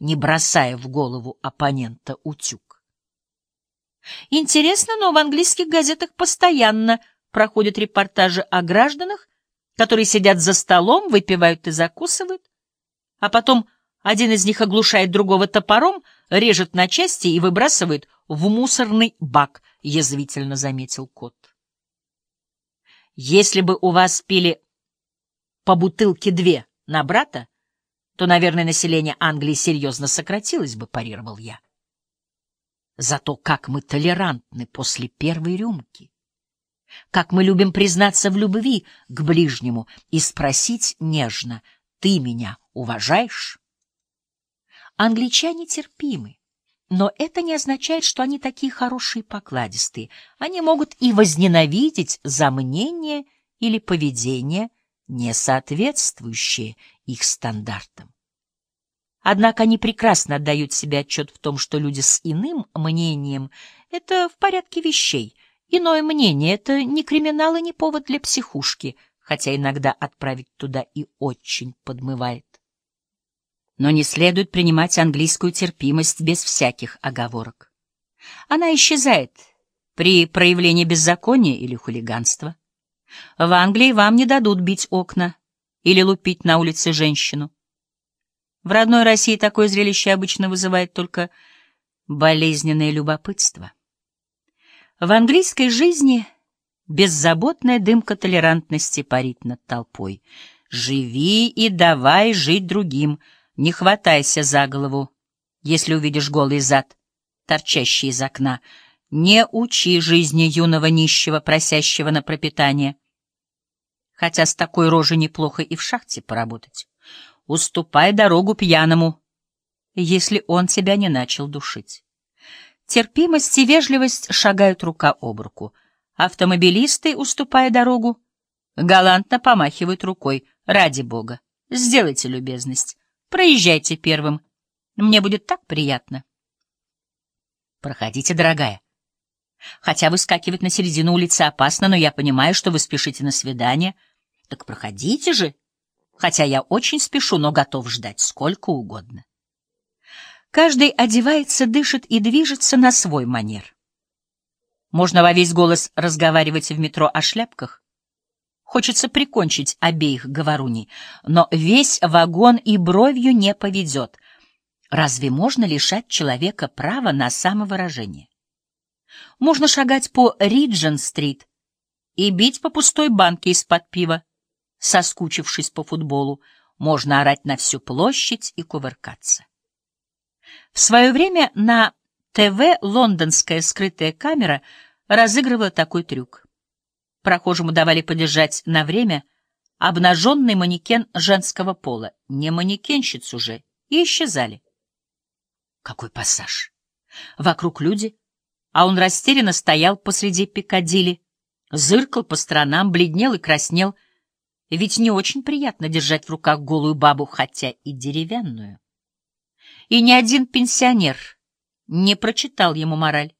не бросая в голову оппонента утюг. Интересно, но в английских газетах постоянно проходят репортажи о гражданах, которые сидят за столом, выпивают и закусывают, а потом один из них оглушает другого топором, режет на части и выбрасывает в мусорный бак, — язвительно заметил кот. Если бы у вас пили по бутылке две на брата, то, наверное, население Англии серьезно сократилось бы, парировал я. Зато как мы толерантны после первой рюмки. Как мы любим признаться в любви к ближнему и спросить нежно, «Ты меня уважаешь?» Англичане терпимы, но это не означает, что они такие хорошие и покладистые. Они могут и возненавидеть за мнение или поведение, не соответствующее их стандартам. Однако они прекрасно отдают себе отчет в том, что люди с иным мнением — это в порядке вещей. Иное мнение — это не криминал и не повод для психушки, хотя иногда отправить туда и очень подмывает но не следует принимать английскую терпимость без всяких оговорок. Она исчезает при проявлении беззакония или хулиганства. В Англии вам не дадут бить окна или лупить на улице женщину. В родной России такое зрелище обычно вызывает только болезненное любопытство. В английской жизни беззаботная дымка толерантности парит над толпой. «Живи и давай жить другим», не хватайся за голову, если увидишь голый зад, торчащий из окна. Не учи жизни юного нищего, просящего на пропитание. Хотя с такой рожей неплохо и в шахте поработать. Уступай дорогу пьяному, если он тебя не начал душить. Терпимость и вежливость шагают рука об руку. Автомобилисты, уступая дорогу, галантно помахивают рукой. Ради бога, сделайте любезность. Проезжайте первым. Мне будет так приятно. Проходите, дорогая. Хотя выскакивать на середину улицы опасно, но я понимаю, что вы спешите на свидание. Так проходите же. Хотя я очень спешу, но готов ждать сколько угодно. Каждый одевается, дышит и движется на свой манер. Можно во весь голос разговаривать в метро о шляпках, Хочется прикончить обеих говоруней, но весь вагон и бровью не поведет. Разве можно лишать человека права на самовыражение? Можно шагать по Риджен-стрит и бить по пустой банке из-под пива, соскучившись по футболу. Можно орать на всю площадь и кувыркаться. В свое время на ТВ лондонская скрытая камера разыгрывала такой трюк. Прохожему давали подержать на время обнаженный манекен женского пола, не манекенщиц уже, и исчезали. Какой пассаж! Вокруг люди, а он растерянно стоял посреди Пикадилли, зыркал по сторонам, бледнел и краснел, ведь не очень приятно держать в руках голую бабу, хотя и деревянную. И ни один пенсионер не прочитал ему мораль.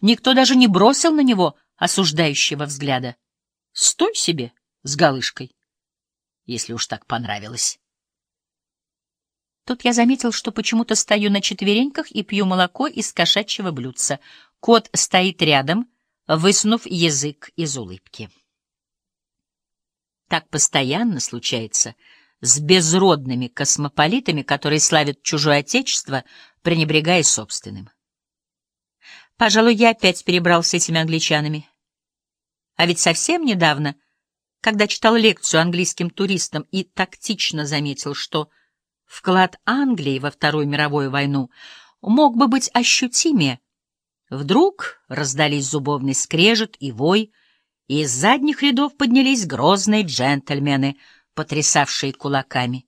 Никто даже не бросил на него осуждающего взгляда. Стой себе с галышкой, если уж так понравилось. Тут я заметил, что почему-то стою на четвереньках и пью молоко из кошачьего блюдца. Кот стоит рядом, высунув язык из улыбки. Так постоянно случается с безродными космополитами, которые славят чужое отечество, пренебрегая собственным. Пожалуй, я опять перебрал с этими англичанами. А ведь совсем недавно, когда читал лекцию английским туристам и тактично заметил, что вклад Англии во Вторую мировую войну мог бы быть ощутимее, вдруг раздались зубовный скрежет и вой, из задних рядов поднялись грозные джентльмены, потрясавшие кулаками.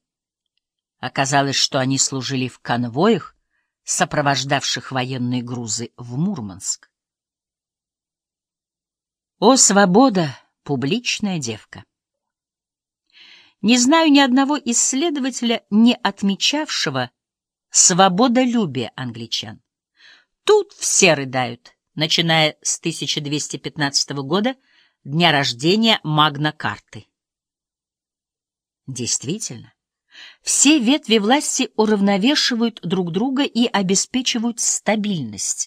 Оказалось, что они служили в конвоях, сопровождавших военные грузы в Мурманск. О, свобода, публичная девка! Не знаю ни одного исследователя, не отмечавшего свободолюбие англичан. Тут все рыдают, начиная с 1215 года, дня рождения Магна-карты. Действительно, Все ветви власти уравновешивают друг друга и обеспечивают стабильность.